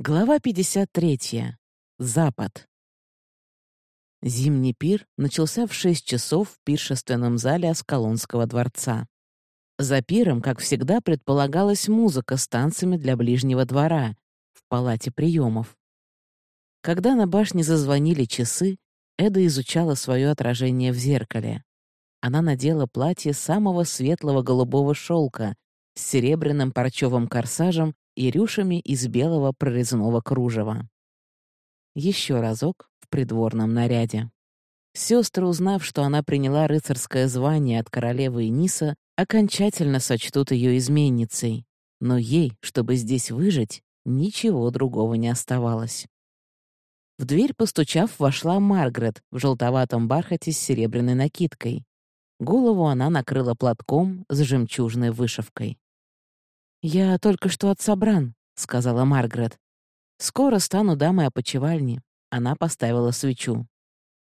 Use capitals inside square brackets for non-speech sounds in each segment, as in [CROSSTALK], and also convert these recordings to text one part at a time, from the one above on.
Глава 53. Запад. Зимний пир начался в 6 часов в пиршественном зале Аскалонского дворца. За пиром, как всегда, предполагалась музыка с танцами для ближнего двора в палате приемов. Когда на башне зазвонили часы, Эда изучала свое отражение в зеркале. Она надела платье самого светлого голубого шелка с серебряным парчевым корсажем и рюшами из белого прорезного кружева. Еще разок в придворном наряде. Сестры, узнав, что она приняла рыцарское звание от королевы Эниса, окончательно сочтут ее изменницей. Но ей, чтобы здесь выжить, ничего другого не оставалось. В дверь, постучав, вошла Маргарет в желтоватом бархате с серебряной накидкой. Голову она накрыла платком с жемчужной вышивкой. «Я только что от Собран», — сказала Маргарет. «Скоро стану дамой опочивальни». Она поставила свечу.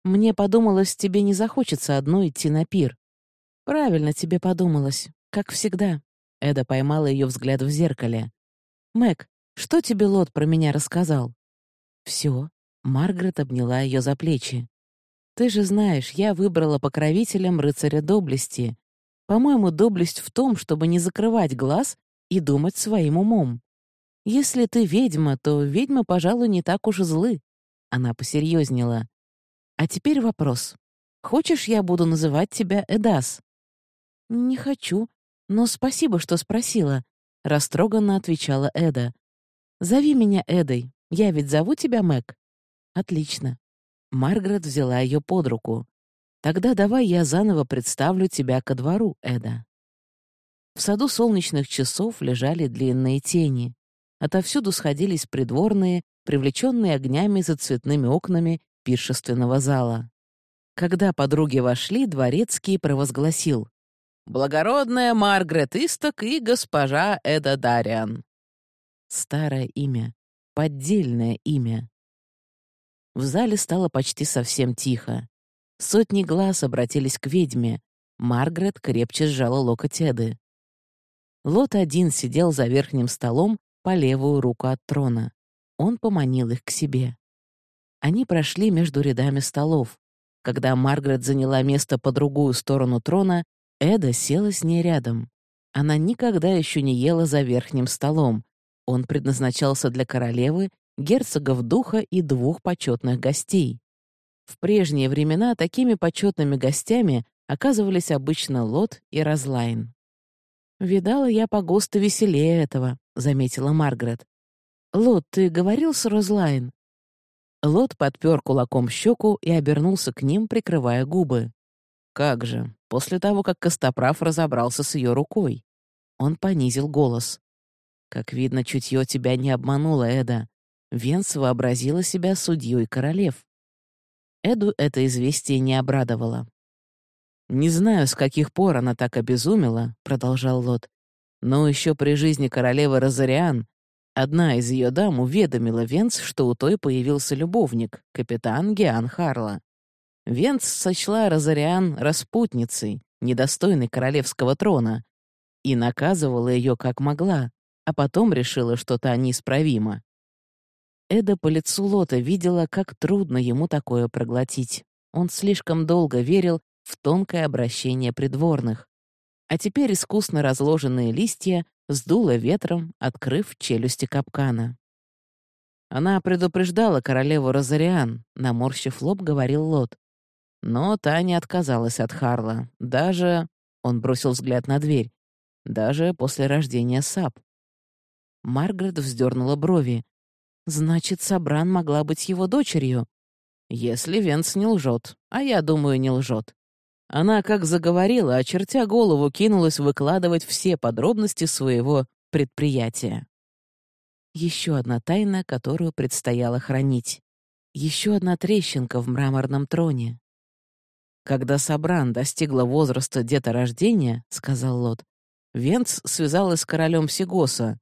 «Мне подумалось, тебе не захочется одной идти на пир». «Правильно тебе подумалось, как всегда». Эда поймала ее взгляд в зеркале. «Мэг, что тебе Лот про меня рассказал?» «Все». Маргарет обняла ее за плечи. «Ты же знаешь, я выбрала покровителем рыцаря доблести. По-моему, доблесть в том, чтобы не закрывать глаз и думать своим умом. Если ты ведьма, то ведьмы, пожалуй, не так уж злы. Она посерьезнела. А теперь вопрос. Хочешь, я буду называть тебя Эдас? Не хочу, но спасибо, что спросила, растроганно отвечала Эда. Зови меня Эдой. Я ведь зову тебя Мэг. Отлично. Маргарет взяла ее под руку. Тогда давай я заново представлю тебя ко двору, Эда. В саду солнечных часов лежали длинные тени. Отовсюду сходились придворные, привлеченные огнями за цветными окнами пиршественного зала. Когда подруги вошли, дворецкий провозгласил «Благородная Маргарет Исток и госпожа Эда Дариан». Старое имя, поддельное имя. В зале стало почти совсем тихо. Сотни глаз обратились к ведьме. Маргарет крепче сжала локоть Эды. Лот один сидел за верхним столом по левую руку от трона. Он поманил их к себе. Они прошли между рядами столов. Когда Маргарет заняла место по другую сторону трона, Эда села с ней рядом. Она никогда еще не ела за верхним столом. Он предназначался для королевы, герцогов духа и двух почетных гостей. В прежние времена такими почетными гостями оказывались обычно Лот и Разлайн. «Видала я по ГОСТу веселее этого», — заметила Маргарет. «Лот, ты говорил с Розлайн?» Лот подпер кулаком щеку и обернулся к ним, прикрывая губы. «Как же, после того, как Костоправ разобрался с ее рукой». Он понизил голос. «Как видно, чутье тебя не обмануло, Эда. Венс вообразила себя судьей королев». Эду это известие не обрадовало. «Не знаю, с каких пор она так обезумела», — продолжал Лот. «Но еще при жизни королевы Розариан одна из ее дам уведомила Венц, что у той появился любовник, капитан Геан Харла. Венц сочла Розариан распутницей, недостойной королевского трона, и наказывала ее как могла, а потом решила, что та неисправима. Эда по лицу Лота видела, как трудно ему такое проглотить. Он слишком долго верил, в тонкое обращение придворных. А теперь искусно разложенные листья сдуло ветром, открыв челюсти капкана. Она предупреждала королеву Розариан, наморщив лоб, говорил Лот. Но та не отказалась от Харла, даже... Он бросил взгляд на дверь. Даже после рождения Сап. Маргарет вздернула брови. Значит, Сабран могла быть его дочерью. Если Венс не лжет, а я думаю, не лжет. Она как заговорила, очертя голову, кинулась выкладывать все подробности своего предприятия. Еще одна тайна, которую предстояло хранить. Еще одна трещинка в мраморном троне. «Когда Сабран достигла возраста деторождения, — сказал Лот, — Венц связалась с королем Сигоса.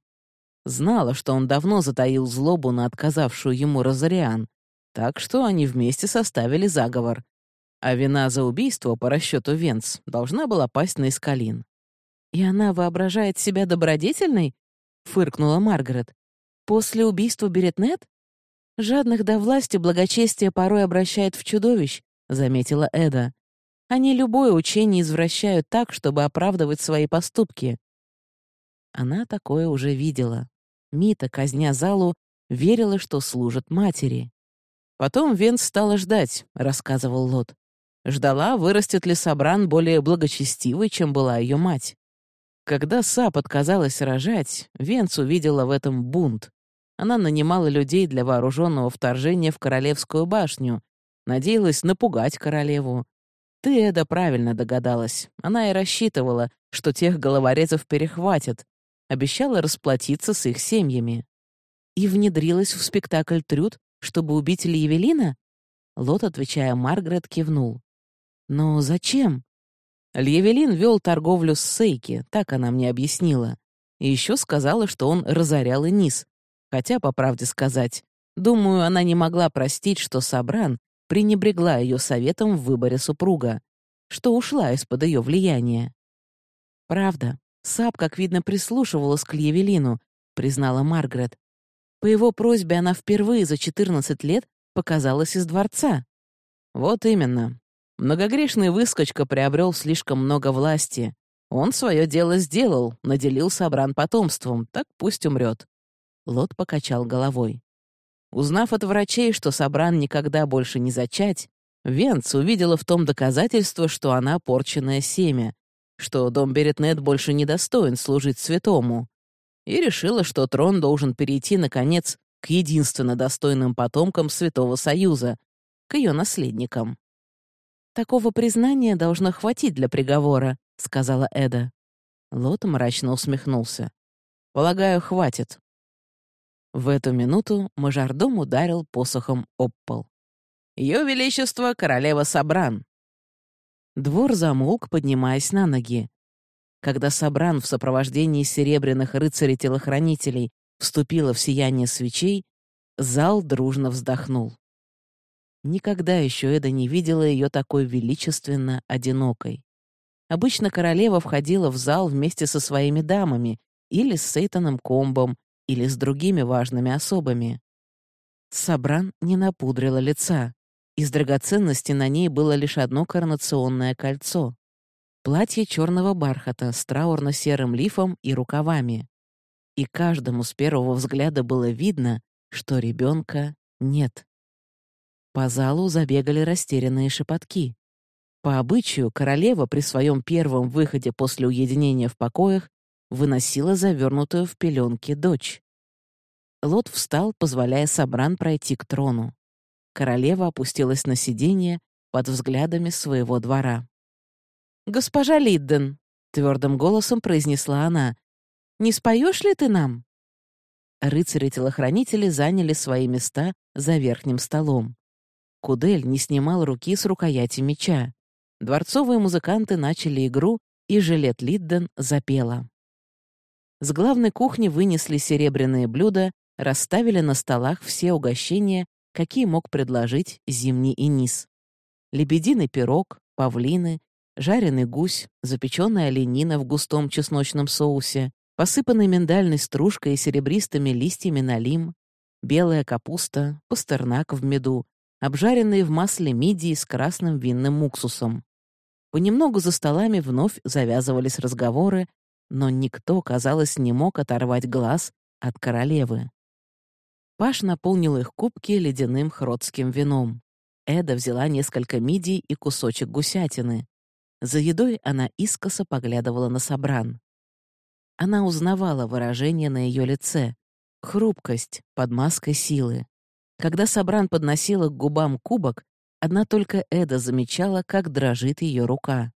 Знала, что он давно затаил злобу на отказавшую ему Розариан, так что они вместе составили заговор, а вина за убийство по расчету Венц должна была пасть на Искалин. «И она воображает себя добродетельной?» — фыркнула Маргарет. После убийства Беретнет? Жадных до власти благочестие порой обращает в чудовищ, заметила Эда. Они любое учение извращают так, чтобы оправдывать свои поступки. Она такое уже видела. Мита, казня залу, верила, что служит матери. Потом Венс стала ждать, рассказывал Лот. Ждала, вырастет ли Сабран более благочестивой, чем была ее мать. Когда Сап отказалась рожать, Венц увидела в этом бунт. Она нанимала людей для вооруженного вторжения в Королевскую башню, надеялась напугать королеву. Ты, Эда, правильно догадалась. Она и рассчитывала, что тех головорезов перехватят, обещала расплатиться с их семьями. И внедрилась в спектакль «Трюд», чтобы убить Льявелина? Лот, отвечая Маргарет, кивнул. «Но зачем?» Льявелин вел торговлю с Сейки, так она мне объяснила. И еще сказала, что он разорял Энис. Хотя, по правде сказать, думаю, она не могла простить, что Сабран пренебрегла ее советом в выборе супруга, что ушла из-под ее влияния. «Правда, Саб, как видно, прислушивалась к Льявелину», — признала Маргарет. По его просьбе она впервые за 14 лет показалась из дворца. Вот именно. Многогрешный выскочка приобрел слишком много власти. Он свое дело сделал, наделил Сабран потомством, так пусть умрет. Лот покачал головой. Узнав от врачей, что Сабран никогда больше не зачать, Венц увидела в том доказательство, что она порченное семя, что дом Беретнет больше не достоин служить святому, и решила, что трон должен перейти, наконец, к единственно достойным потомкам Святого Союза, к ее наследникам. «Такого признания должно хватить для приговора», — сказала Эда. Лот мрачно усмехнулся. «Полагаю, хватит». В эту минуту мажордом ударил посохом об пол. «Ее Величество — королева Сабран!» Двор замолк, поднимаясь на ноги. Когда Сабран в сопровождении серебряных рыцарей-телохранителей вступила в сияние свечей, зал дружно вздохнул. Никогда еще Эда не видела ее такой величественно одинокой. Обычно королева входила в зал вместе со своими дамами или с Сейтаном Комбом, или с другими важными особами. Сабран не напудрила лица. Из драгоценности на ней было лишь одно коронационное кольцо. Платье черного бархата с траурно-серым лифом и рукавами. И каждому с первого взгляда было видно, что ребенка нет. По залу забегали растерянные шепотки. По обычаю, королева при своем первом выходе после уединения в покоях выносила завернутую в пеленки дочь. Лот встал, позволяя Сабран пройти к трону. Королева опустилась на сиденье под взглядами своего двора. «Госпожа Лидден», — твердым голосом произнесла она, — «не споешь ли ты нам?» Рыцари-телохранители заняли свои места за верхним столом. Кудель не снимал руки с рукояти меча. Дворцовые музыканты начали игру, и жилет Лидден запела. С главной кухни вынесли серебряные блюда, расставили на столах все угощения, какие мог предложить зимний инис. Лебединый пирог, павлины, жареный гусь, запеченная оленина в густом чесночном соусе, посыпанный миндальной стружкой и серебристыми листьями налим, белая капуста, пастернак в меду, обжаренные в масле мидии с красным винным уксусом. Понемногу за столами вновь завязывались разговоры, но никто, казалось, не мог оторвать глаз от королевы. Паш наполнил их кубки ледяным хротским вином. Эда взяла несколько мидий и кусочек гусятины. За едой она искоса поглядывала на Сабран. Она узнавала выражение на ее лице, хрупкость под маской силы. Когда Сабран подносила к губам кубок, одна только Эда замечала, как дрожит ее рука.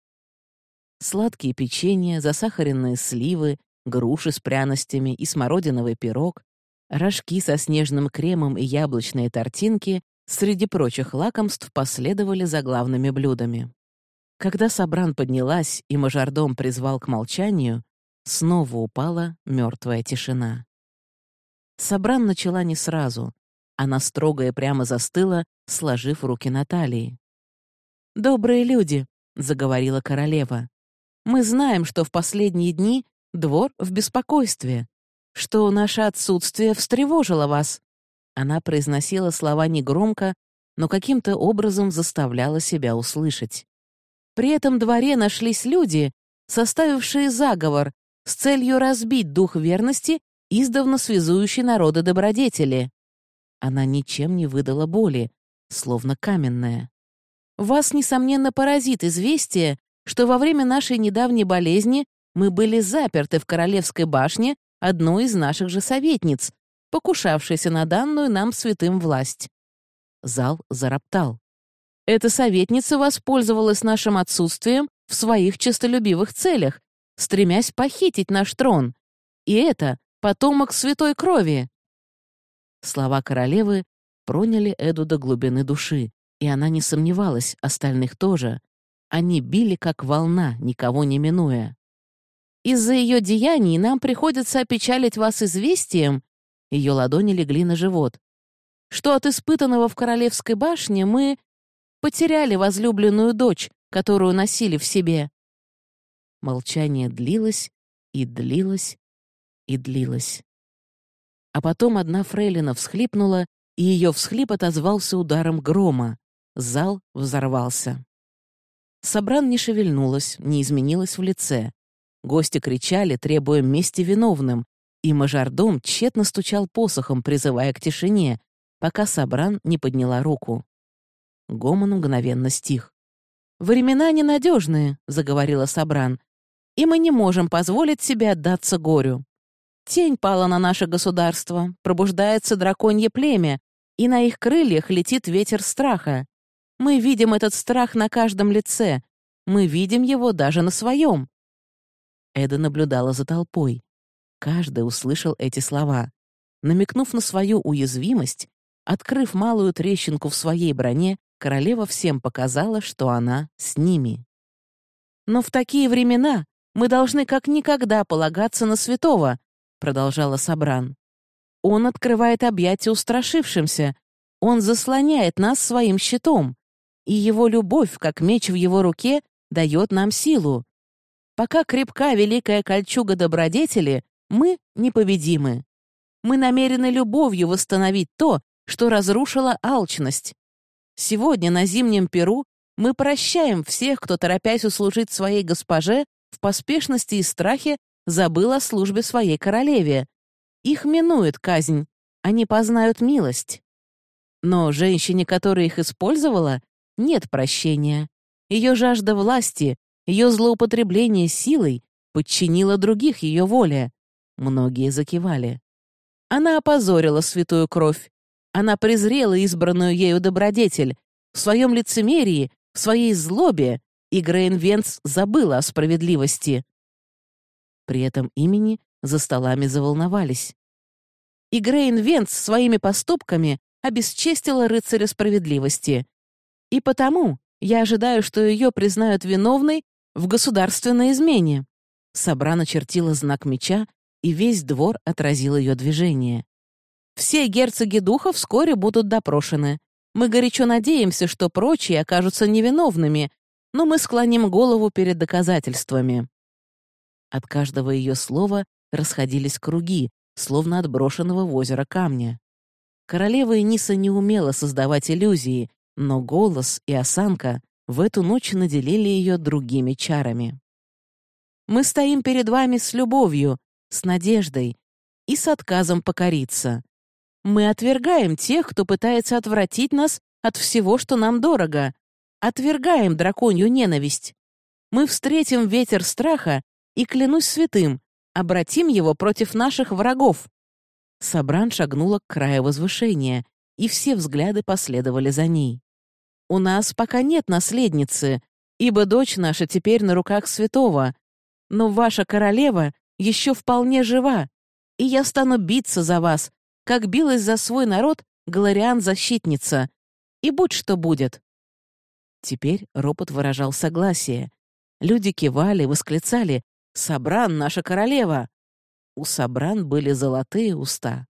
Сладкие печенья, засахаренные сливы, груши с пряностями и смородиновый пирог, рожки со снежным кремом и яблочные тортинки среди прочих лакомств последовали за главными блюдами. Когда Сабран поднялась и мажордом призвал к молчанию, снова упала мертвая тишина. Сабран начала не сразу, она строго и прямо застыла, сложив руки на талии. «Добрые люди», — заговорила королева. «Мы знаем, что в последние дни двор в беспокойстве, что наше отсутствие встревожило вас». Она произносила слова негромко, но каким-то образом заставляла себя услышать. При этом дворе нашлись люди, составившие заговор с целью разбить дух верности, издавна связующий народы добродетели. Она ничем не выдала боли, словно каменная. Вас, несомненно, поразит известие, что во время нашей недавней болезни мы были заперты в Королевской башне одной из наших же советниц, покушавшейся на данную нам святым власть. Зал зароптал. Эта советница воспользовалась нашим отсутствием в своих честолюбивых целях, стремясь похитить наш трон. И это потомок святой крови. Слова королевы проняли Эду до глубины души, и она не сомневалась, остальных тоже. Они били, как волна, никого не минуя. Из-за ее деяний нам приходится опечалить вас известием, ее ладони легли на живот, что от испытанного в Королевской башне мы потеряли возлюбленную дочь, которую носили в себе. Молчание длилось и длилось и длилось. А потом одна фрейлина всхлипнула, и ее всхлип отозвался ударом грома. Зал взорвался. Собран не шевельнулась, не изменилась в лице. Гости кричали, требуя мести виновным, и мажордом тщетно стучал посохом, призывая к тишине, пока Собран не подняла руку. Гомон мгновенно стих. «Времена ненадежные», — заговорила Собран, «и мы не можем позволить себе отдаться горю. Тень пала на наше государство, пробуждается драконье племя, и на их крыльях летит ветер страха. Мы видим этот страх на каждом лице, мы видим его даже на своем». Эда наблюдала за толпой. Каждый услышал эти слова. Намекнув на свою уязвимость, открыв малую трещинку в своей броне, королева всем показала, что она с ними. «Но в такие времена мы должны как никогда полагаться на святого», продолжала Сабран. «Он открывает объятия устрашившимся, он заслоняет нас своим щитом, и его любовь, как меч в его руке, дает нам силу. Пока крепка великая кольчуга добродетели, мы непобедимы. Мы намерены любовью восстановить то, что разрушило алчность. Сегодня на зимнем Перу мы прощаем всех, кто, торопясь услужить своей госпоже, в поспешности и страхе забыл о службе своей королеве. Их минует казнь, они познают милость. Но женщине, которая их использовала, нет прощения. Ее жажда власти, ее злоупотребление силой подчинила других ее воле. Многие закивали. Она опозорила святую кровь. Она презрела избранную ею добродетель. В своем лицемерии, в своей злобе, и Грейн Венц забыла о справедливости. При этом имени за столами заволновались. И Грейн Венц своими поступками обесчестила рыцаря справедливости. И потому я ожидаю, что ее признают виновной в государственной измене. Собра начертила знак меча и весь двор отразил ее движение. Все герцоги духа вскоре будут допрошены. Мы горячо надеемся, что прочие окажутся невиновными, но мы склоним голову перед доказательствами». От каждого ее слова расходились круги, словно от брошенного в озеро камня. Королева Эниса не умела создавать иллюзии, но голос и осанка в эту ночь наделили ее другими чарами. «Мы стоим перед вами с любовью, с надеждой и с отказом покориться. Мы отвергаем тех, кто пытается отвратить нас от всего, что нам дорого. Отвергаем драконью ненависть. Мы встретим ветер страха и, клянусь святым, обратим его против наших врагов». Сабран шагнула к краю возвышения, и все взгляды последовали за ней. «У нас пока нет наследницы, ибо дочь наша теперь на руках святого, но ваша королева еще вполне жива, и я стану биться за вас, как билась за свой народ Галариан-защитница. И будь что будет». Теперь ропот выражал согласие. Люди кивали, восклицали «Сабран, наша королева!» У Сабран были золотые уста.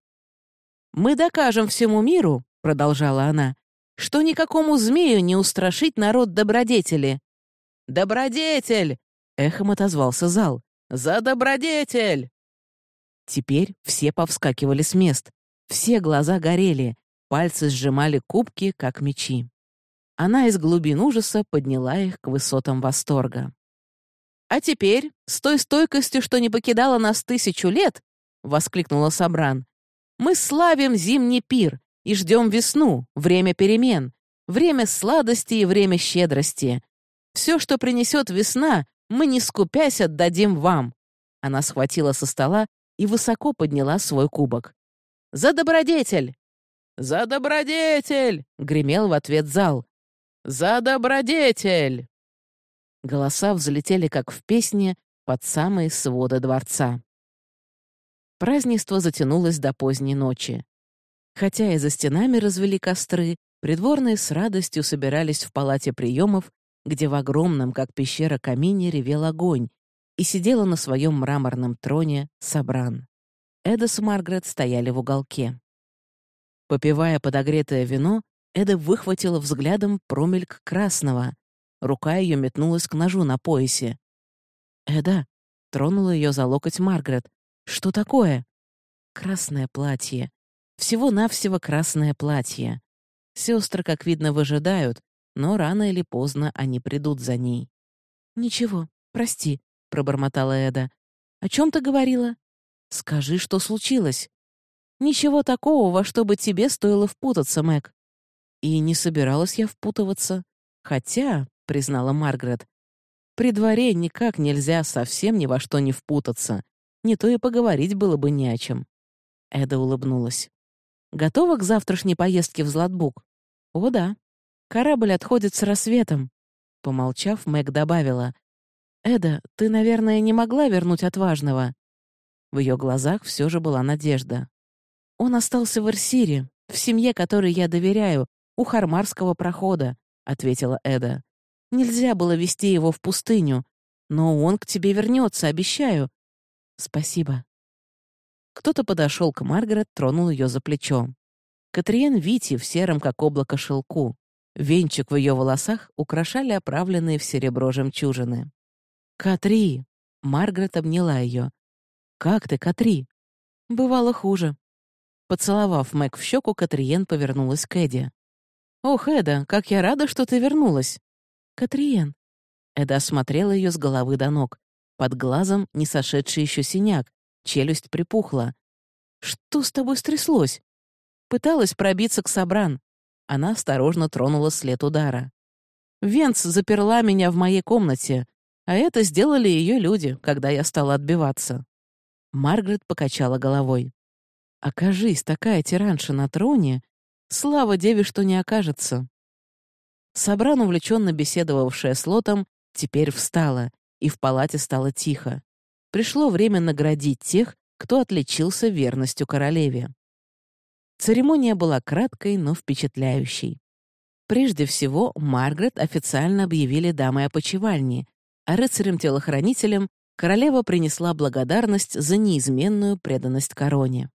«Мы докажем всему миру», — продолжала она, «что никакому змею не устрашить народ добродетели». «Добродетель!» — эхом отозвался зал. «За добродетель!» Теперь все повскакивали с мест. Все глаза горели, пальцы сжимали кубки, как мечи. Она из глубин ужаса подняла их к высотам восторга. «А теперь, с той стойкостью, что не покидала нас тысячу лет», — воскликнула Сабран, «мы славим зимний пир и ждем весну, время перемен, время сладости и время щедрости. Все, что принесет весна, мы, не скупясь, отдадим вам». Она схватила со стола и высоко подняла свой кубок. «За добродетель!» «За добродетель!» — гремел в ответ зал. «За добродетель!» Голоса взлетели, как в песне, под самые своды дворца. Празднество затянулось до поздней ночи. Хотя и за стенами развели костры, придворные с радостью собирались в палате приемов, где в огромном, как пещера, камине ревел огонь, и сидела на своем мраморном троне Сабран. Эда с Маргарет стояли в уголке. Попивая подогретое вино, Эда выхватила взглядом промельк красного. Рука ее метнулась к ножу на поясе. «Эда!» — тронула ее за локоть Маргарет. «Что такое?» «Красное платье. Всего-навсего красное платье. Сестры, как видно, выжидают, но рано или поздно они придут за ней». «Ничего, прости», — пробормотала Эда. «О чем ты говорила?» «Скажи, что случилось?» «Ничего такого, во что бы тебе стоило впутаться, Мэг». «И не собиралась я впутываться. Хотя», — признала Маргарет, «при дворе никак нельзя совсем ни во что не впутаться. Не то и поговорить было бы не о чем». Эда улыбнулась. «Готова к завтрашней поездке в Златбук?» «О, да. Корабль отходит с рассветом». Помолчав, Мэг добавила. «Эда, ты, наверное, не могла вернуть отважного?» В ее глазах все же была надежда. «Он остался в Эрсире, в семье, которой я доверяю, у Хармарского прохода», — ответила Эда. «Нельзя было вести его в пустыню, но он к тебе вернется, обещаю». «Спасибо». Кто-то подошел к Маргарет, тронул ее за плечо. Катриен Вити в сером, как облако, шелку. Венчик в ее волосах украшали оправленные в серебро жемчужины. «Катри!» — Маргарет обняла ее. «Как ты, Катри?» «Бывало хуже». Поцеловав Мэг в щеку, Катриен повернулась к Эдди. «Ох, Эда, как я рада, что ты вернулась!» «Катриен!» Эда осмотрела ее с головы до ног. Под глазом не сошедший еще синяк, челюсть припухла. «Что с тобой стряслось?» Пыталась пробиться к Собран. Она осторожно тронула след удара. «Венц заперла меня в моей комнате, а это сделали ее люди, когда я стала отбиваться». Маргарет покачала головой. «Окажись такая тиранша на троне, слава деве, что не окажется». Собран, увлеченно беседовавшая с Лотом, теперь встала, и в палате стало тихо. Пришло время наградить тех, кто отличился верностью королеве. Церемония была краткой, но впечатляющей. Прежде всего, Маргарет официально объявили дамой опочивальни, а рыцарям-телохранителям королева принесла благодарность за неизменную преданность короне.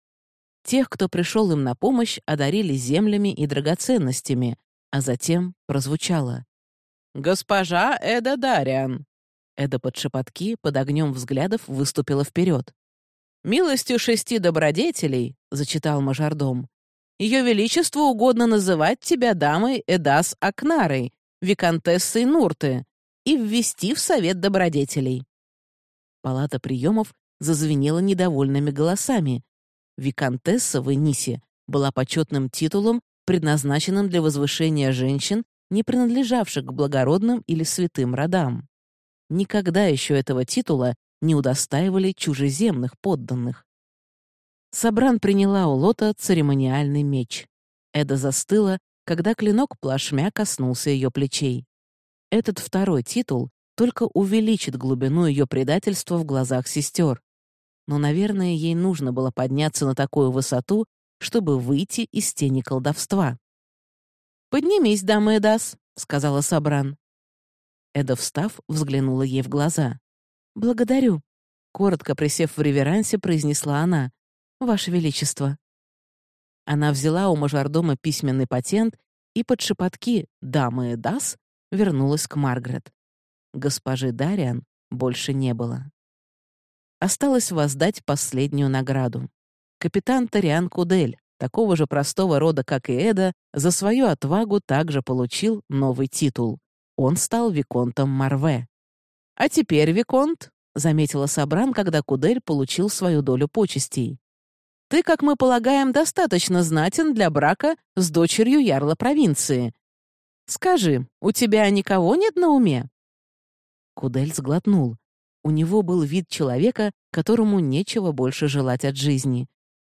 Тех, кто пришел им на помощь, одарили землями и драгоценностями, а затем прозвучало. «Госпожа Эда Дариан!» Эда под шепотки, под огнем взглядов выступила вперед. «Милостью шести добродетелей», — зачитал мажордом, «Ее Величеству угодно называть тебя дамой Эдас Акнарой, виконтессой Нурты, и ввести в Совет добродетелей». Палата приемов зазвенела недовольными голосами. Викантесса в Энисе была почетным титулом, предназначенным для возвышения женщин, не принадлежавших к благородным или святым родам. Никогда еще этого титула не удостаивали чужеземных подданных. Сабран приняла у Лота церемониальный меч. Эда застыла, когда клинок плашмя коснулся ее плечей. Этот второй титул только увеличит глубину ее предательства в глазах сестер. Но, наверное, ей нужно было подняться на такую высоту, чтобы выйти из тени колдовства. «Поднимись, дама Эдас», — сказала Сабран. Эда, встав, взглянула ей в глаза. «Благодарю», — коротко присев в реверансе, произнесла она. «Ваше Величество». Она взяла у мажордома письменный патент и под шепотки «Дамы Эдас» вернулась к Маргарет. Госпожи Дариан больше не было. осталось воздать последнюю награду. Капитан Тариан Кудель, такого же простого рода, как и Эда, за свою отвагу также получил новый титул. Он стал Виконтом Марве. «А теперь, Виконт», — заметила Сабран, когда Кудель получил свою долю почестей. «Ты, как мы полагаем, достаточно знатен для брака с дочерью ярла провинции. Скажи, у тебя никого нет на уме?» Кудель сглотнул. У него был вид человека, которому нечего больше желать от жизни.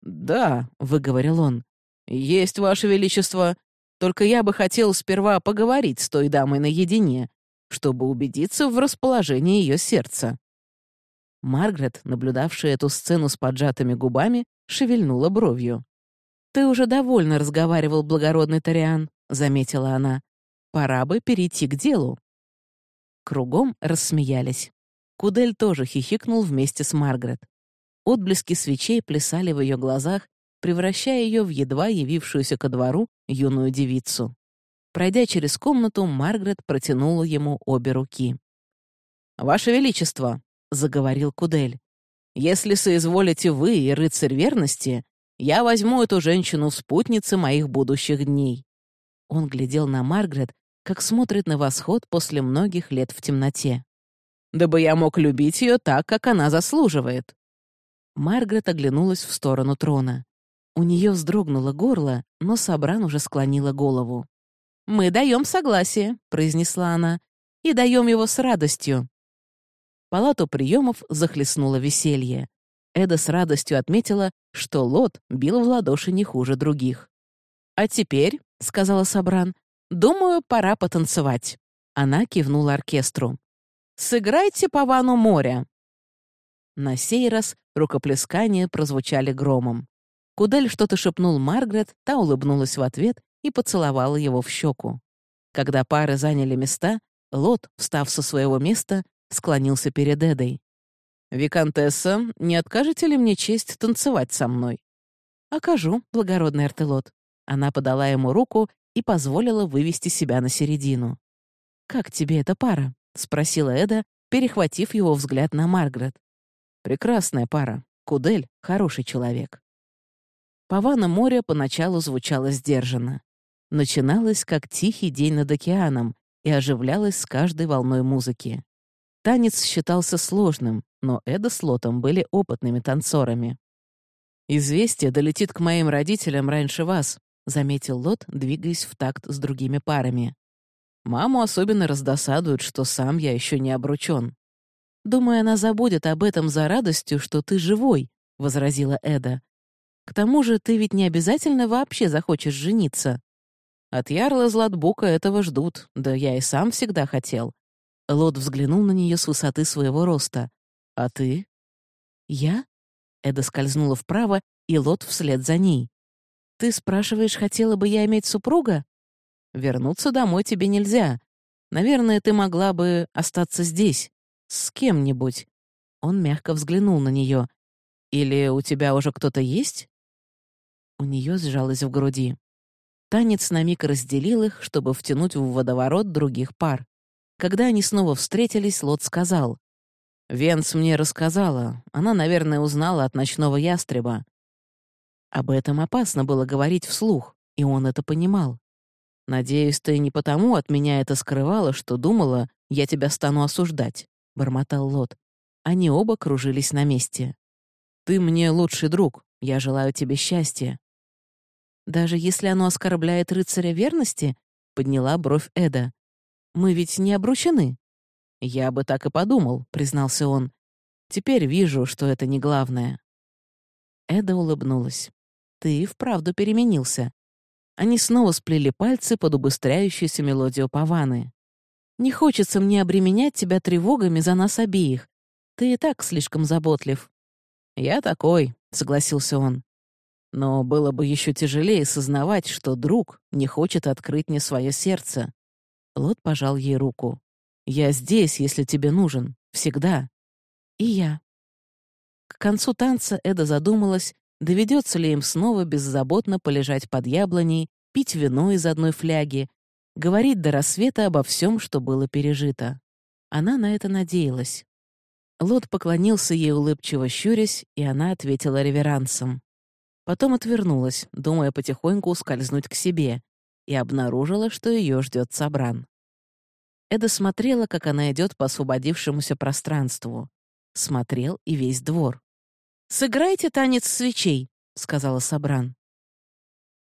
«Да», — выговорил он, — «есть, Ваше Величество. Только я бы хотел сперва поговорить с той дамой наедине, чтобы убедиться в расположении ее сердца». Маргарет, наблюдавшая эту сцену с поджатыми губами, шевельнула бровью. «Ты уже довольно разговаривал, благородный Ториан», — заметила она. «Пора бы перейти к делу». Кругом рассмеялись. Кудель тоже хихикнул вместе с Маргарет. Отблески свечей плясали в ее глазах, превращая ее в едва явившуюся ко двору юную девицу. Пройдя через комнату, Маргарет протянула ему обе руки. «Ваше Величество», — заговорил Кудель, «если соизволите вы и рыцарь верности, я возьму эту женщину в спутнице моих будущих дней». Он глядел на Маргарет, как смотрит на восход после многих лет в темноте. «Дабы я мог любить ее так, как она заслуживает». Маргарет оглянулась в сторону трона. У нее вздрогнуло горло, но Сабран уже склонила голову. «Мы даем согласие», — произнесла она, — «и даем его с радостью». Палату приемов захлестнуло веселье. Эда с радостью отметила, что Лот бил в ладоши не хуже других. «А теперь», — сказала Сабран, — «думаю, пора потанцевать». Она кивнула оркестру. «Сыграйте по вану моря». На сей раз рукоплескания прозвучали громом. Кудель что-то шепнул Маргарет, та улыбнулась в ответ и поцеловала его в щеку. Когда пары заняли места, Лот, встав со своего места, склонился перед Эдой. «Викантесса, не откажете ли мне честь танцевать со мной?» «Окажу, благородный Артелот». Она подала ему руку и позволила вывести себя на середину. «Как тебе эта пара?» — спросила Эда, перехватив его взгляд на Маргарет. Прекрасная пара. Кудель — хороший человек. Павана моря поначалу звучала сдержанно. Начиналось, как тихий день над океаном, и оживлялось с каждой волной музыки. Танец считался сложным, но Эда с Лотом были опытными танцорами. «Известие долетит к моим родителям раньше вас», — заметил Лот, двигаясь в такт с другими парами. «Маму особенно раздосадует, что сам я еще не обручен. «Думаю, она забудет об этом за радостью, что ты живой», — возразила Эда. «К тому же ты ведь не обязательно вообще захочешь жениться. От Ярла Златбука этого ждут, да я и сам всегда хотел». Лот взглянул на нее с высоты своего роста. «А ты?» «Я?» Эда скользнула вправо, и Лот вслед за ней. «Ты спрашиваешь, хотела бы я иметь супруга?» «Вернуться домой тебе нельзя. Наверное, ты могла бы остаться здесь». «С кем-нибудь». Он мягко взглянул на нее. «Или у тебя уже кто-то есть?» У нее сжалось в груди. Танец на миг разделил их, чтобы втянуть в водоворот других пар. Когда они снова встретились, Лот сказал. «Венс мне рассказала. Она, наверное, узнала от ночного ястреба». Об этом опасно было говорить вслух, и он это понимал. «Надеюсь, ты не потому от меня это скрывала, что думала, я тебя стану осуждать. — бормотал Лот. Они оба кружились на месте. «Ты мне лучший друг. Я желаю тебе счастья». «Даже если оно оскорбляет рыцаря верности?» — подняла бровь Эда. «Мы ведь не обручены». «Я бы так и подумал», — признался он. «Теперь вижу, что это не главное». Эда улыбнулась. «Ты вправду переменился». Они снова сплели пальцы под убыстряющуюся мелодию паваны. Не хочется мне обременять тебя тревогами за нас обеих. Ты и так слишком заботлив». «Я такой», — согласился он. «Но было бы еще тяжелее сознавать, что друг не хочет открыть мне свое сердце». Лот пожал ей руку. «Я здесь, если тебе нужен. Всегда». «И я». К концу танца Эда задумалась, доведется ли им снова беззаботно полежать под яблоней, пить вино из одной фляги говорить до рассвета обо всем, что было пережито. Она на это надеялась. Лот поклонился ей улыбчиво щурясь, и она ответила реверансом. Потом отвернулась, думая потихоньку ускользнуть к себе, и обнаружила, что ее ждет Сабран. Эда смотрела, как она идет по освободившемуся пространству. Смотрел и весь двор. «Сыграйте танец свечей», — сказала Сабран.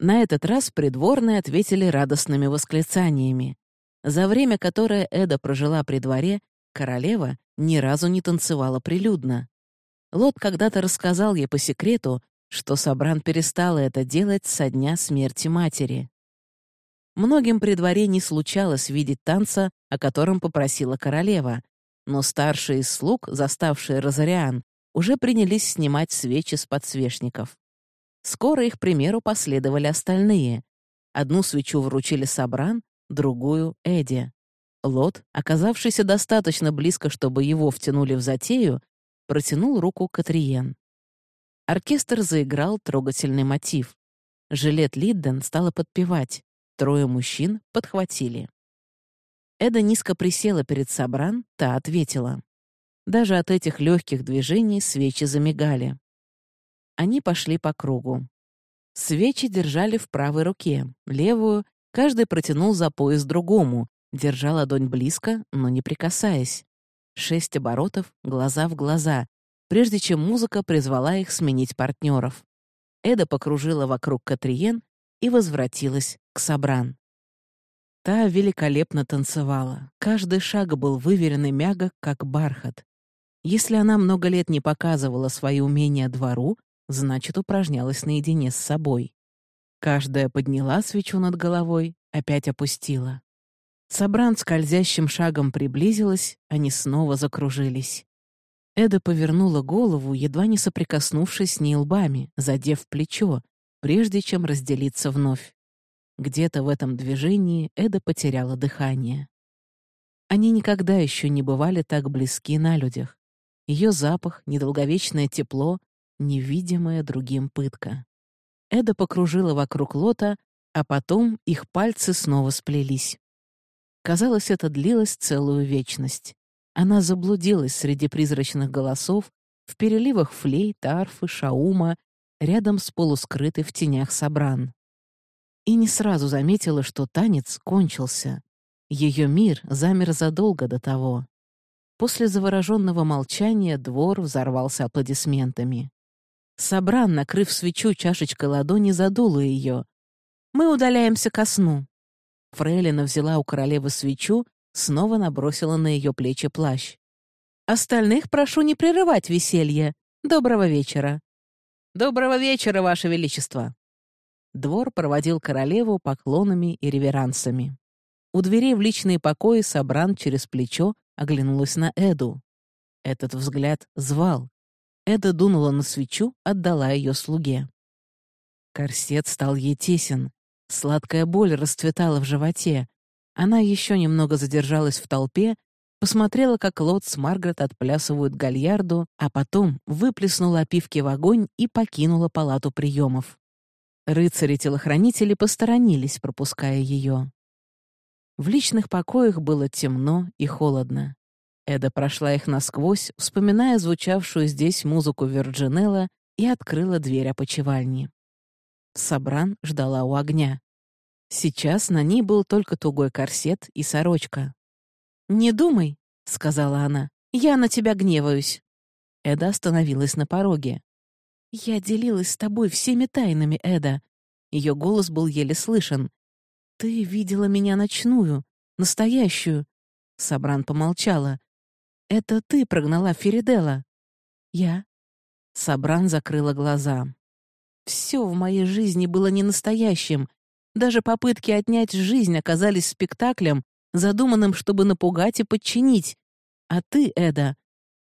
На этот раз придворные ответили радостными восклицаниями. За время, которое Эда прожила при дворе, королева ни разу не танцевала прилюдно. Лот когда-то рассказал ей по секрету, что Сабран перестала это делать со дня смерти матери. Многим при дворе не случалось видеть танца, о котором попросила королева, но старшие из слуг, заставшие Розариан, уже принялись снимать свечи с подсвечников. Скоро их примеру последовали остальные. Одну свечу вручили Сабран, другую — Эдди. Лот, оказавшийся достаточно близко, чтобы его втянули в затею, протянул руку Катриен. Оркестр заиграл трогательный мотив. Жилет Лидден стала подпевать. Трое мужчин подхватили. Эда низко присела перед Сабран, та ответила. Даже от этих легких движений свечи замигали. Они пошли по кругу. Свечи держали в правой руке, левую каждый протянул за пояс другому, держа ладонь близко, но не прикасаясь. Шесть оборотов, глаза в глаза, прежде чем музыка призвала их сменить партнеров. Эда покружила вокруг Катриен и возвратилась к Сабран. Та великолепно танцевала. Каждый шаг был выверен и мягок, как бархат. Если она много лет не показывала свои умения двору, значит, упражнялась наедине с собой. Каждая подняла свечу над головой, опять опустила. Сабран скользящим шагом приблизилась, они снова закружились. Эда повернула голову, едва не соприкоснувшись с ней лбами, задев плечо, прежде чем разделиться вновь. Где-то в этом движении Эда потеряла дыхание. Они никогда еще не бывали так близки на людях. Ее запах, недолговечное тепло, невидимая другим пытка. Эда покружила вокруг лота, а потом их пальцы снова сплелись. Казалось, это длилось целую вечность. Она заблудилась среди призрачных голосов, в переливах флейт, арфы, шаума, рядом с полускрытой в тенях собран. И не сразу заметила, что танец кончился. Ее мир замер задолго до того. После завороженного молчания двор взорвался аплодисментами. Собран, накрыв свечу чашечкой ладони, задула ее. «Мы удаляемся ко сну». Фрейлина взяла у королевы свечу, снова набросила на ее плечи плащ. «Остальных прошу не прерывать веселье. Доброго вечера». «Доброго вечера, Ваше Величество!» Двор проводил королеву поклонами и реверансами. У дверей в личные покои Собран через плечо оглянулась на Эду. Этот взгляд звал. Эда дунула на свечу, отдала ее слуге. Корсет стал ей тесен. Сладкая боль расцветала в животе. Она еще немного задержалась в толпе, посмотрела, как Лот с Маргарет отплясывают гальярду, а потом выплеснула опивки в огонь и покинула палату приемов. Рыцари-телохранители посторонились, пропуская ее. В личных покоях было темно и холодно. Эда прошла их насквозь, вспоминая звучавшую здесь музыку Вирджинелла, и открыла дверь опочивальни. Сабран ждала у огня. Сейчас на ней был только тугой корсет и сорочка. «Не думай», — сказала она, — «я на тебя гневаюсь». Эда остановилась на пороге. «Я делилась с тобой всеми тайнами, Эда». Ее голос был еле слышен. «Ты видела меня ночную, настоящую». Сабран помолчала. «Это ты прогнала Феридела?» «Я». Сабран закрыла глаза. «Все в моей жизни было не настоящим. Даже попытки отнять жизнь оказались спектаклем, задуманным, чтобы напугать и подчинить. А ты, Эда,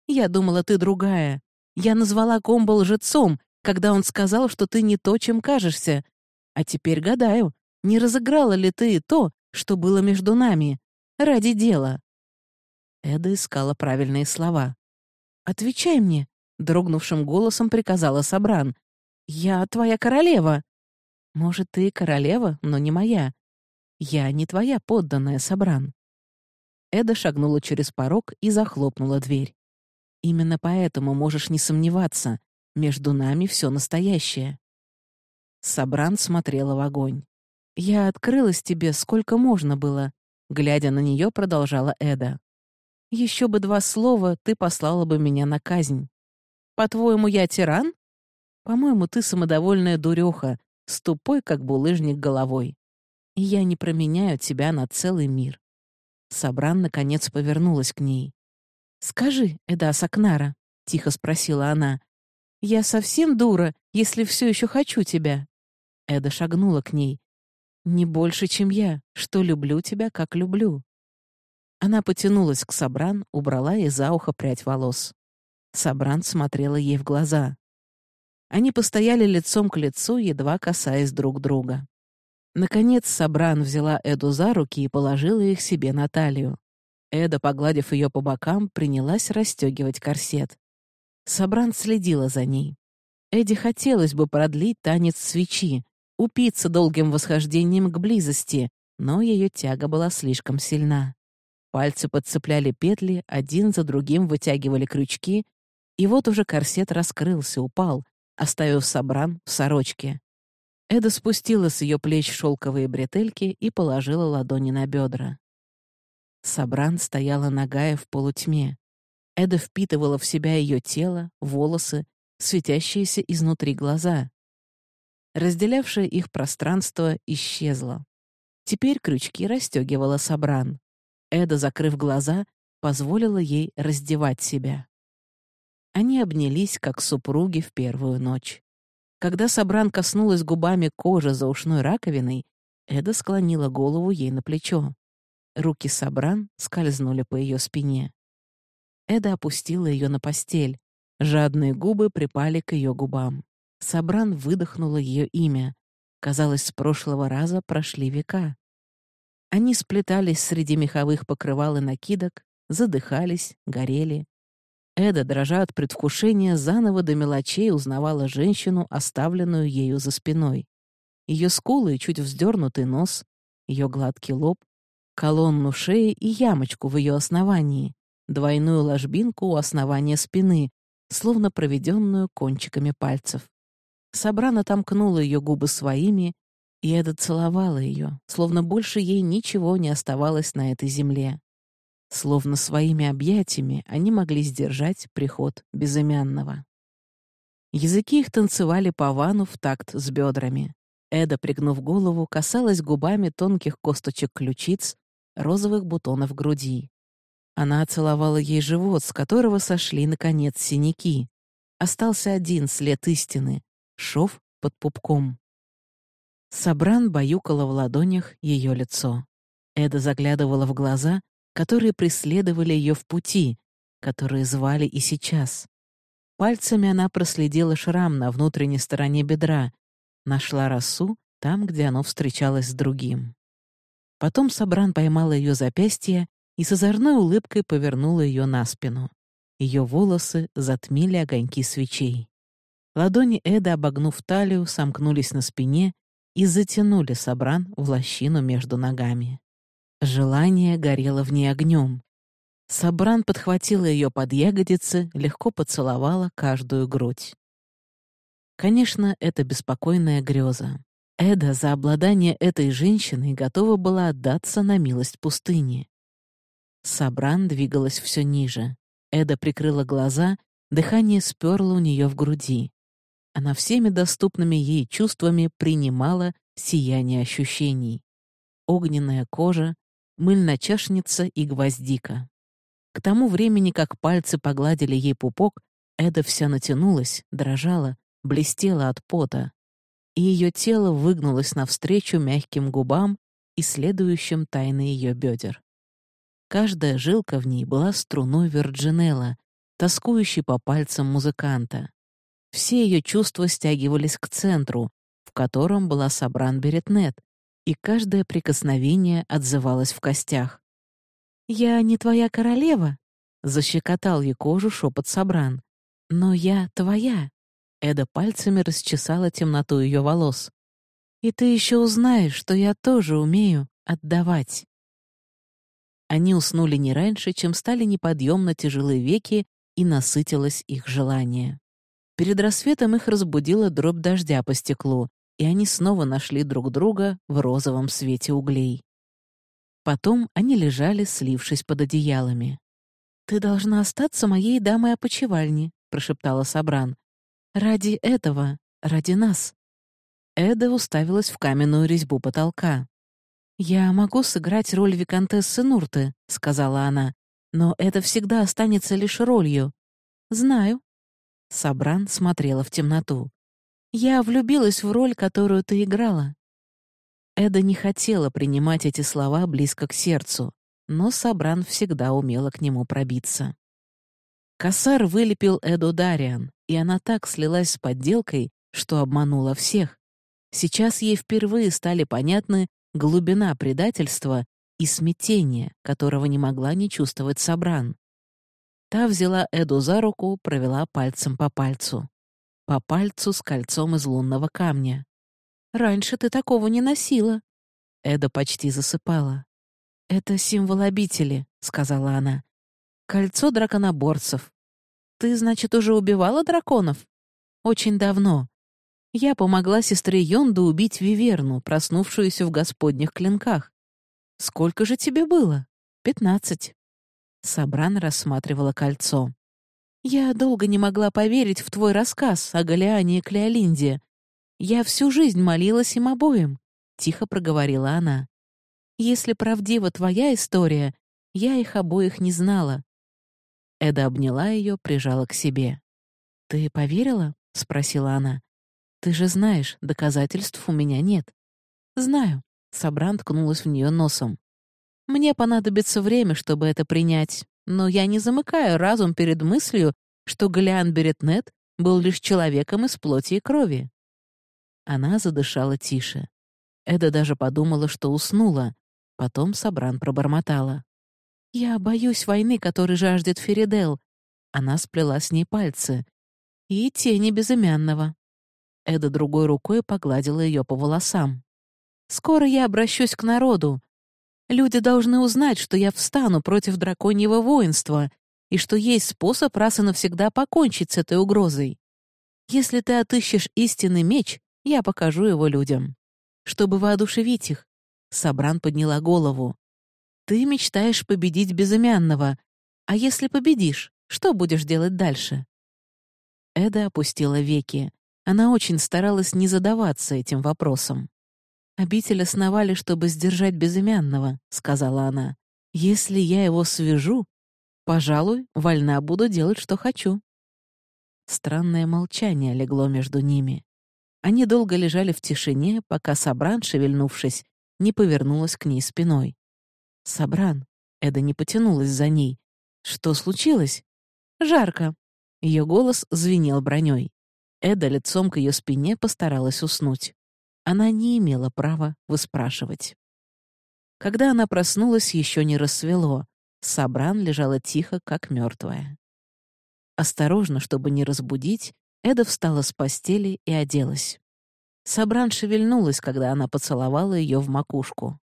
я думала, ты другая. Я назвала Комбо лжецом, когда он сказал, что ты не то, чем кажешься. А теперь гадаю, не разыграла ли ты то, что было между нами, ради дела?» Эда искала правильные слова. «Отвечай мне», — дрогнувшим голосом приказала Сабран. «Я твоя королева». «Может, ты королева, но не моя. Я не твоя подданная, Сабран». Эда шагнула через порог и захлопнула дверь. Именно поэтому можешь не сомневаться, между нами все настоящее. Сабран смотрела в огонь. «Я открылась тебе, сколько можно было», — глядя на нее, продолжала Эда. Еще бы два слова, ты послала бы меня на казнь. По-твоему, я тиран? По-моему, ты самодовольная дуреха, с тупой, как булыжник, головой. И я не променяю тебя на целый мир. Сабран, наконец, повернулась к ней. «Скажи, Эда Сакнара», — тихо спросила она, — «я совсем дура, если все еще хочу тебя?» Эда шагнула к ней. «Не больше, чем я, что люблю тебя, как люблю. Она потянулась к Сабран, убрала ей за ухо прядь волос. Сабран смотрела ей в глаза. Они постояли лицом к лицу, едва касаясь друг друга. Наконец Сабран взяла Эду за руки и положила их себе на талию. Эда, погладив ее по бокам, принялась расстегивать корсет. Сабран следила за ней. Эдди хотелось бы продлить танец свечи, упиться долгим восхождением к близости, но ее тяга была слишком сильна. Пальцы подцепляли петли, один за другим вытягивали крючки, и вот уже корсет раскрылся, упал, оставив Сабран в сорочке. Эда спустила с ее плеч шелковые бретельки и положила ладони на бедра. Сабран стояла нагая в полутьме. Эда впитывала в себя ее тело, волосы, светящиеся изнутри глаза. Разделявшее их пространство исчезло. Теперь крючки расстегивала Сабран. Эда, закрыв глаза, позволила ей раздевать себя. Они обнялись, как супруги в первую ночь. Когда Сабран коснулась губами кожи за ушной раковиной, Эда склонила голову ей на плечо. Руки Сабран скользнули по ее спине. Эда опустила ее на постель. Жадные губы припали к ее губам. Сабран выдохнула ее имя. Казалось, с прошлого раза прошли века. Они сплетались среди меховых покрывал и накидок, задыхались, горели. Эда, дрожа от предвкушения, заново до мелочей узнавала женщину, оставленную ею за спиной. Ее скулы и чуть вздернутый нос, ее гладкий лоб, колонну шеи и ямочку в ее основании, двойную ложбинку у основания спины, словно проведенную кончиками пальцев. Собрана томкнула ее губы своими, и Эда целовала ее, словно больше ей ничего не оставалось на этой земле. Словно своими объятиями они могли сдержать приход безымянного. Языки их танцевали по вану в такт с бедрами. Эда, пригнув голову, касалась губами тонких косточек ключиц, розовых бутонов груди. Она целовала ей живот, с которого сошли, наконец, синяки. Остался один след истины — шов под пупком. Сабран баюкала в ладонях ее лицо. Эда заглядывала в глаза, которые преследовали ее в пути, которые звали и сейчас. Пальцами она проследила шрам на внутренней стороне бедра, нашла росу там, где оно встречалось с другим. Потом Сабран поймала ее запястье и с озорной улыбкой повернула ее на спину. Ее волосы затмили огоньки свечей. Ладони Эда, обогнув талию, сомкнулись на спине и затянули Сабран в лощину между ногами. Желание горело в ней огнем. Сабран подхватила ее под ягодицы, легко поцеловала каждую грудь. Конечно, это беспокойная греза. Эда за обладание этой женщиной готова была отдаться на милость пустыни. Сабран двигалась все ниже. Эда прикрыла глаза, дыхание сперло у нее в груди. Она всеми доступными ей чувствами принимала сияние ощущений. Огненная кожа, мыльночашница и гвоздика. К тому времени, как пальцы погладили ей пупок, Эда вся натянулась, дрожала, блестела от пота, и ее тело выгнулось навстречу мягким губам и следующим тайны ее бедер. Каждая жилка в ней была струной Вирджинелла, тоскующей по пальцам музыканта. Все ее чувства стягивались к центру, в котором была собран Беретнет, и каждое прикосновение отзывалось в костях. «Я не твоя королева», — защекотал ей кожу шепот Собран. «Но я твоя». Эда пальцами расчесала темноту ее волос. «И ты еще узнаешь, что я тоже умею отдавать». Они уснули не раньше, чем стали неподъемно тяжелые веки, и насытилось их желание. Перед рассветом их разбудила дробь дождя по стеклу, и они снова нашли друг друга в розовом свете углей. Потом они лежали, слившись под одеялами. «Ты должна остаться моей дамой опочивальни», — прошептала Сабран. «Ради этого, ради нас». Эда уставилась в каменную резьбу потолка. «Я могу сыграть роль виконтессы Нурты», — сказала она, «но это всегда останется лишь ролью». «Знаю». Сабран смотрела в темноту. «Я влюбилась в роль, которую ты играла». Эда не хотела принимать эти слова близко к сердцу, но Сабран всегда умела к нему пробиться. Кассар вылепил Эду Дариан, и она так слилась с подделкой, что обманула всех. Сейчас ей впервые стали понятны глубина предательства и смятение, которого не могла не чувствовать Сабран. Та взяла Эду за руку, провела пальцем по пальцу. По пальцу с кольцом из лунного камня. «Раньше ты такого не носила». Эда почти засыпала. «Это символ обители», — сказала она. «Кольцо драконоборцев. Ты, значит, уже убивала драконов?» «Очень давно. Я помогла сестре Йонду убить Виверну, проснувшуюся в господних клинках. Сколько же тебе было? Пятнадцать. Сабран рассматривала кольцо. Я долго не могла поверить в твой рассказ о Галиане и Клеолинде. Я всю жизнь молилась им обоим, — тихо проговорила она. Если правдива твоя история, я их обоих не знала. Эда обняла ее, прижала к себе. «Ты поверила?» — спросила она. «Ты же знаешь, доказательств у меня нет». «Знаю», — Сабран ткнулась в нее носом. «Мне понадобится время, чтобы это принять, но я не замыкаю разум перед мыслью, что Галиан Беретнет был лишь человеком из плоти и крови». Она задышала тише. Эда даже подумала, что уснула. Потом Сабран пробормотала. «Я боюсь войны, которой жаждет Феридел». Она сплела с ней пальцы. «И тени безымянного». Эда другой рукой погладила ее по волосам. «Скоро я обращусь к народу. Люди должны узнать, что я встану против драконьего воинства и что есть способ раз и навсегда покончить с этой угрозой. Если ты отыщешь истинный меч, я покажу его людям. Чтобы воодушевить их». Сабран подняла голову. «Ты мечтаешь победить безымянного. А если победишь, что будешь делать дальше?» Эда опустила веки. Она очень старалась не задаваться этим вопросом. «Обитель основали, чтобы сдержать безымянного», — сказала она. «Если я его свяжу, пожалуй, вольна буду делать, что хочу». Странное молчание легло между ними. Они долго лежали в тишине, пока Сабран, шевельнувшись, не повернулась к ней спиной. «Сабран!» — Эда не потянулась за ней. «Что случилось?» «Жарко!» Ее голос звенел броней. Эда лицом к ее спине постаралась уснуть. Она не имела права выспрашивать. Когда она проснулась, еще не рассвело. Сабран лежала тихо, как мертвая. Осторожно, чтобы не разбудить, Эда встала с постели и оделась. Сабран шевельнулась, когда она поцеловала ее в макушку.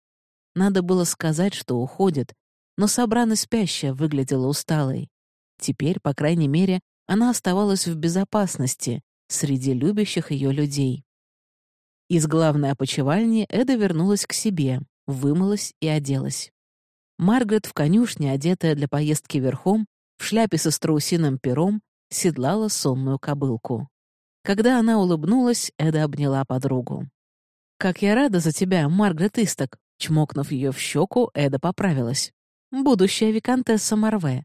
Надо было сказать, что уходит, но Сабран и спящая выглядела усталой. Теперь, по крайней мере, она оставалась в безопасности, среди любящих ее людей. Из главной опочивальни Эда вернулась к себе, вымылась и оделась. Маргарет в конюшне, одетая для поездки верхом, в шляпе со страусиным пером, седлала сонную кобылку. Когда она улыбнулась, Эда обняла подругу. «Как я рада за тебя, Маргарет Исток!» Чмокнув ее в щеку, Эда поправилась. «Будущая виконтесса Марве.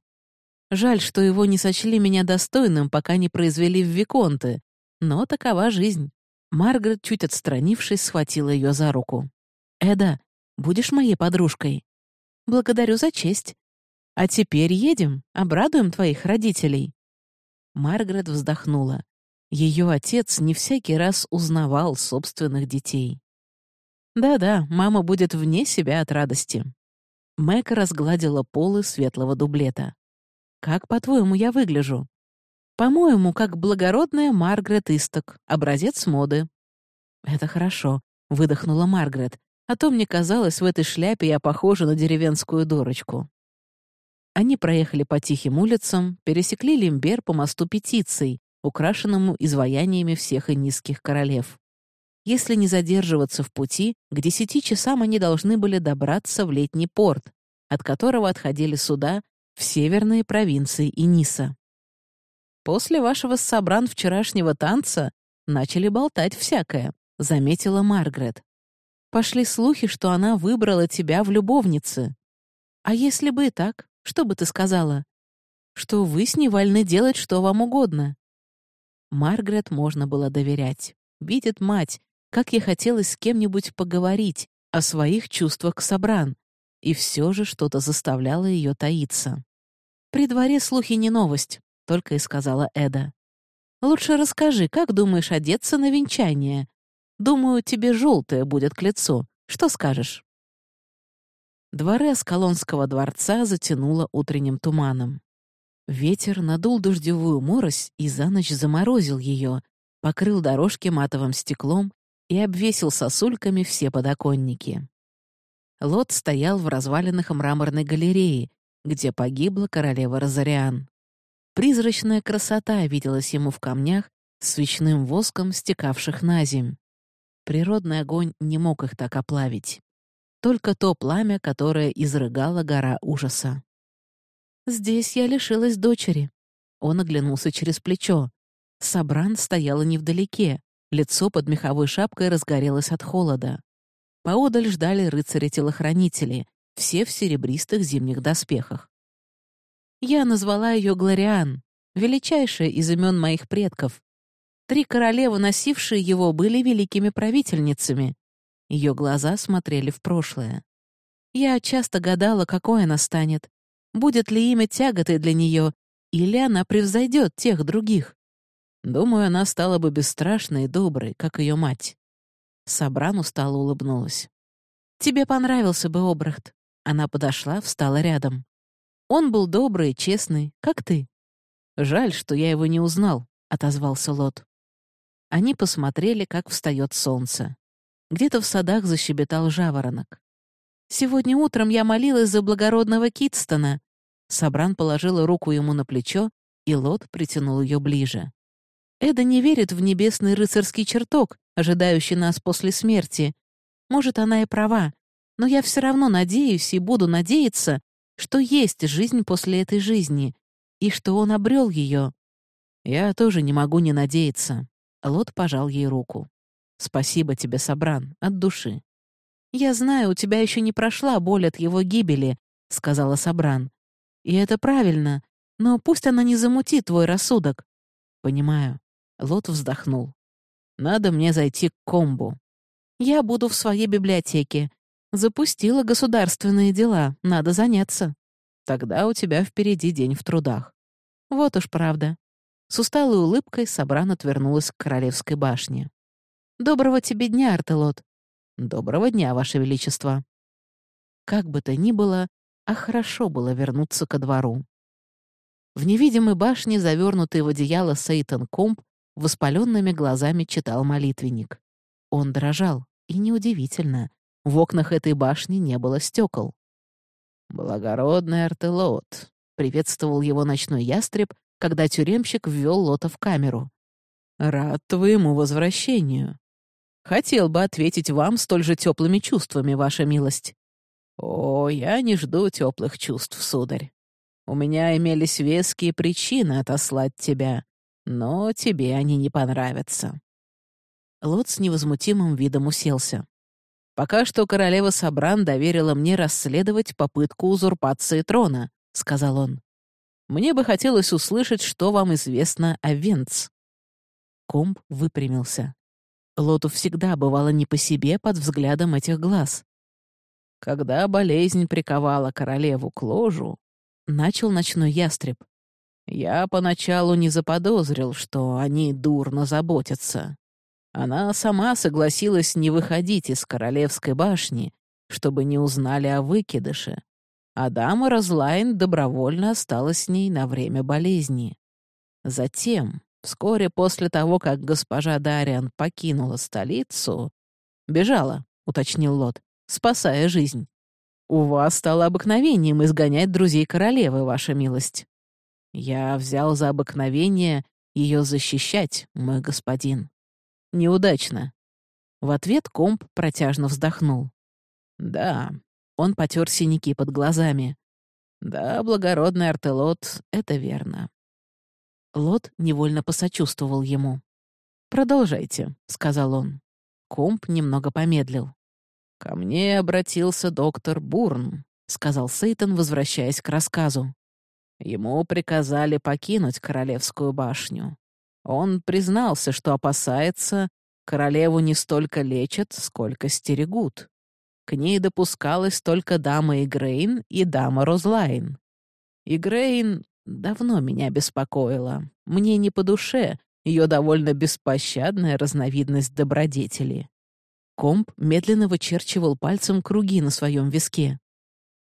Жаль, что его не сочли меня достойным, пока не произвели в виконты, но такова жизнь. Маргарет, чуть отстранившись, схватила ее за руку. «Эда, будешь моей подружкой?» «Благодарю за честь. А теперь едем, обрадуем твоих родителей». Маргарет вздохнула. Ее отец не всякий раз узнавал собственных детей. «Да-да, мама будет вне себя от радости». Мэг разгладила полы светлого дублета. «Как, по-твоему, я выгляжу?» По-моему, как благородная Маргарет Исток, образец моды». «Это хорошо», — выдохнула Маргарет, «а то мне казалось, в этой шляпе я похожа на деревенскую дурочку». Они проехали по тихим улицам, пересекли Лимбер по мосту петиций, украшенному изваяниями всех и низких королев. Если не задерживаться в пути, к десяти часам они должны были добраться в летний порт, от которого отходили суда в северные провинции и Ниса. «После вашего собран вчерашнего танца начали болтать всякое», — заметила Маргарет. «Пошли слухи, что она выбрала тебя в любовнице. А если бы и так, что бы ты сказала? Что вы с ней вольны делать что вам угодно». Маргарет можно было доверять. Видит мать, как ей хотелось с кем-нибудь поговорить о своих чувствах к Собран, и все же что-то заставляло ее таиться. «При дворе слухи не новость», — только и сказала Эда. «Лучше расскажи, как думаешь одеться на венчание? Думаю, тебе желтое будет к лицу. Что скажешь?» Дворы Аскалонского дворца затянуло утренним туманом. Ветер надул дождевую морось и за ночь заморозил ее, покрыл дорожки матовым стеклом и обвесил сосульками все подоконники. Лот стоял в развалинах мраморной галереи, где погибла королева Розариан. Призрачная красота виделась ему в камнях с свечным воском, стекавших на земь. Природный огонь не мог их так оплавить. Только то пламя, которое изрыгала гора ужаса. «Здесь я лишилась дочери». Он оглянулся через плечо. Сабран стояла невдалеке. Лицо под меховой шапкой разгорелось от холода. Поодаль ждали рыцари-телохранители, все в серебристых зимних доспехах. Я назвала ее Глориан, величайшая из имен моих предков. Три королевы, носившие его, были великими правительницами. Ее глаза смотрели в прошлое. Я часто гадала, какой она станет. Будет ли имя тяготой для нее, или она превзойдет тех других. Думаю, она стала бы бесстрашной и доброй, как ее мать. Сабран устало улыбнулась. «Тебе понравился бы Обрахт». Она подошла, встала рядом. Он был добрый и честный, как ты. Жаль, что я его не узнал, отозвался Лот. Они посмотрели, как встает солнце. Где-то в садах защебетал жаворонок. Сегодня утром я молилась за благородного Китстона. Сабран положила руку ему на плечо, и Лот притянул ее ближе. Эда не верит в небесный рыцарский чертог, ожидающий нас после смерти. Может, она и права, но я все равно надеюсь и буду надеяться, что есть жизнь после этой жизни, и что он обрел ее. Я тоже не могу не надеяться. Лот пожал ей руку. Спасибо тебе, Собран, от души. Я знаю, у тебя еще не прошла боль от его гибели, сказала Собран. И это правильно, но пусть она не замутит твой рассудок. Понимаю. Лот вздохнул. Надо мне зайти к комбу. Я буду в своей библиотеке. Запустила государственные дела, надо заняться. Тогда у тебя впереди день в трудах. Вот уж правда. С усталой улыбкой Сабран отвернулась к королевской башне. «Доброго тебе дня, Артелот!» «Доброго дня, Ваше Величество!» Как бы то ни было, а хорошо было вернуться ко двору. В невидимой башне, завернутый в одеяло Сейтан Комп, воспаленными глазами читал молитвенник. Он дрожал, и неудивительно. В окнах этой башни не было стекол. «Благородный артелот», — приветствовал его ночной ястреб, когда тюремщик ввел Лота в камеру. «Рад твоему возвращению. Хотел бы ответить вам столь же теплыми чувствами, ваша милость». «О, я не жду теплых чувств, сударь. У меня имелись веские причины отослать тебя, но тебе они не понравятся». Лот с невозмутимым видом уселся. «Пока что королева Сабран доверила мне расследовать попытку узурпации трона», — сказал он. «Мне бы хотелось услышать, что вам известно о Венц». Комб выпрямился. Лоту всегда бывало не по себе под взглядом этих глаз. Когда болезнь приковала королеву к ложу, начал ночной ястреб. Я поначалу не заподозрил, что они дурно заботятся. Она сама согласилась не выходить из королевской башни, чтобы не узнали о выкидыше, а дама Розлайн добровольно осталась с ней на время болезни. Затем, вскоре после того, как госпожа Дариан покинула столицу, «Бежала», — уточнил Лот, — «спасая жизнь». У вас стало обыкновением изгонять друзей королевы, ваша милость. Я взял за обыкновение ее защищать, мой господин. Неудачно. В ответ комп протяжно вздохнул. Да, он потер синяки под глазами. Да, благородный Артелот, это верно. Лот невольно посочувствовал ему. «Продолжайте», — сказал он. Комп немного помедлил. «Ко мне обратился доктор Бурн», — сказал Сейтон, возвращаясь к рассказу. Ему приказали покинуть Королевскую башню. Он признался, что опасается, королеву не столько лечат, сколько стерегут. К ней допускалась только дама Игрейн и дама Розлайн. Игрейн давно меня беспокоила. Мне не по душе ее довольно беспощадная разновидность добродетели. Комп медленно вычерчивал пальцем круги на своем виске.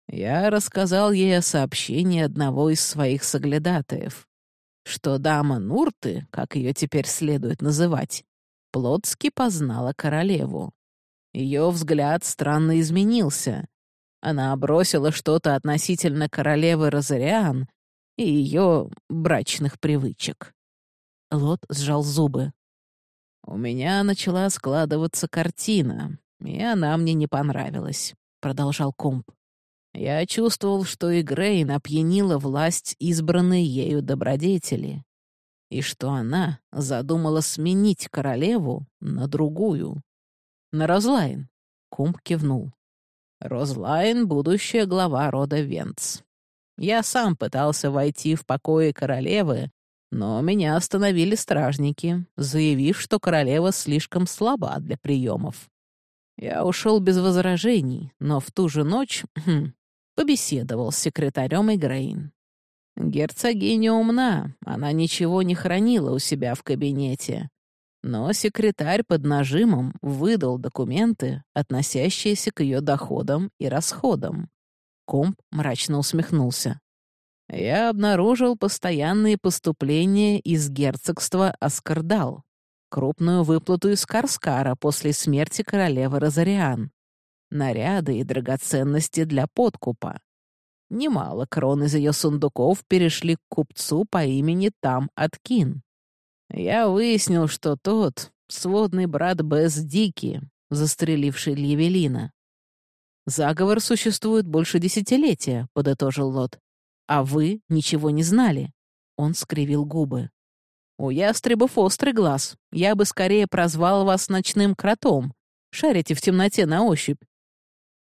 Я рассказал ей о сообщении одного из своих соглядатаев, что дама Нурты, как ее теперь следует называть, плотски познала королеву. Ее взгляд странно изменился. Она бросила что-то относительно королевы Розариан и ее брачных привычек. Лот сжал зубы. «У меня начала складываться картина, и она мне не понравилась», — продолжал Комп. Я чувствовал, что Игрейн опьянила власть избранной ею добродетели, и что она задумала сменить королеву на другую. На Розлайн. Кумб кивнул. Розлайн — будущая глава рода Венц. Я сам пытался войти в покои королевы, но меня остановили стражники, заявив, что королева слишком слаба для приемов. Я ушел без возражений, но в ту же ночь [CLEARS THROAT] побеседовал с секретарем Играин. Герцогиня умна, она ничего не хранила у себя в кабинете. Но секретарь под нажимом выдал документы, относящиеся к ее доходам и расходам. Комп мрачно усмехнулся. «Я обнаружил постоянные поступления из герцогства Аскардал, крупную выплату из Карскара после смерти королевы Розариан, наряды и драгоценности для подкупа. Немало крон из ее сундуков перешли к купцу по имени Там Аткин. Я выяснил, что тот — сводный брат Бесс Дики, застреливший Льявелина. «Заговор существует больше десятилетия», — подытожил Лот. «А вы ничего не знали?» Он скривил губы. «У ястребов острый глаз. Я бы скорее прозвал вас ночным кротом. Шарите в темноте на ощупь.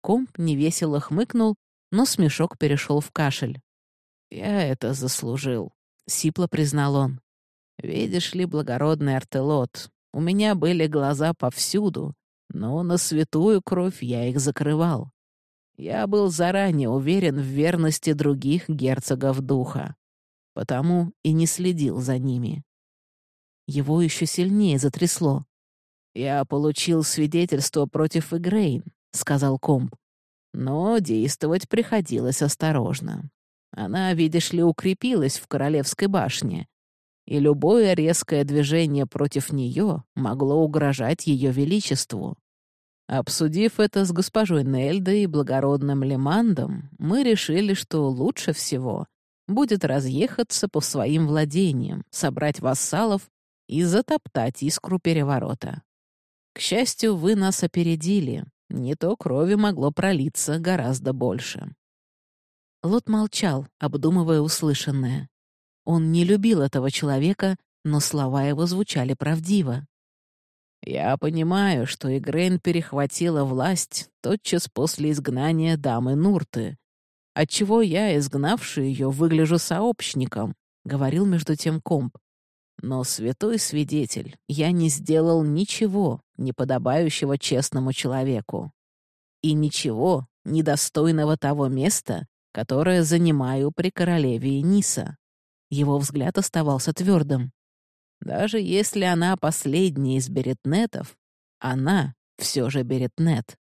Комп невесело хмыкнул, но смешок перешел в кашель. «Я это заслужил», — сипло признал он. «Видишь ли, благородный артелот, у меня были глаза повсюду, но на святую кровь я их закрывал. Я был заранее уверен в верности других герцогов духа, потому и не следил за ними». Его еще сильнее затрясло. «Я получил свидетельство против Игрейн. — сказал комп. Но действовать приходилось осторожно. Она, видишь ли, укрепилась в Королевской башне, и любое резкое движение против нее могло угрожать ее величеству. Обсудив это с госпожой Нельдой и благородным Лемандом, мы решили, что лучше всего будет разъехаться по своим владениям, собрать вассалов и затоптать искру переворота. К счастью, вы нас опередили, не то крови могло пролиться гораздо больше. Лот молчал, обдумывая услышанное. Он не любил этого человека, но слова его звучали правдиво. «Я понимаю, что Игрейн перехватила власть тотчас после изгнания дамы Нурты, отчего я, изгнавший ее, выгляжу сообщником», — говорил между тем комп. «Но, святой свидетель, я не сделал ничего, неподобающего честному человеку. И ничего, недостойного того места, которое занимаю при королеве Ниса. Его взгляд оставался твердым. Даже если она последняя из беретнетов, она все же беретнет.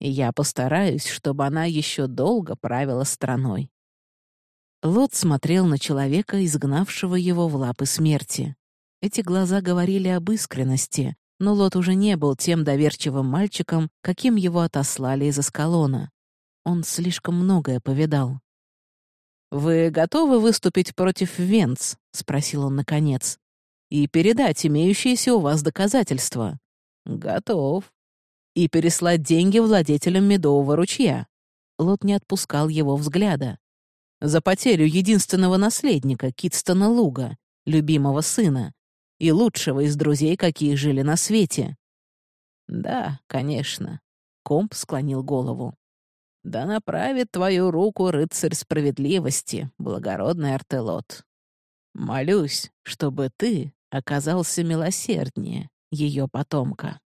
И я постараюсь, чтобы она еще долго правила страной. Лот смотрел на человека, изгнавшего его в лапы смерти. Эти глаза говорили об искренности, но Лот уже не был тем доверчивым мальчиком, каким его отослали из Аскалона. Он слишком многое повидал. «Вы готовы выступить против Венц?» — спросил он наконец. «И передать имеющиеся у вас доказательства?» «Готов», и переслать деньги владетелям Медового ручья. Лот не отпускал его взгляда. За потерю единственного наследника, Китстона Луга, любимого сына, и лучшего из друзей, какие жили на свете. «Да, конечно», — Комп склонил голову. «Да направит твою руку рыцарь справедливости, благородный Артелот. Молюсь, чтобы ты оказался милосерднее ее потомка».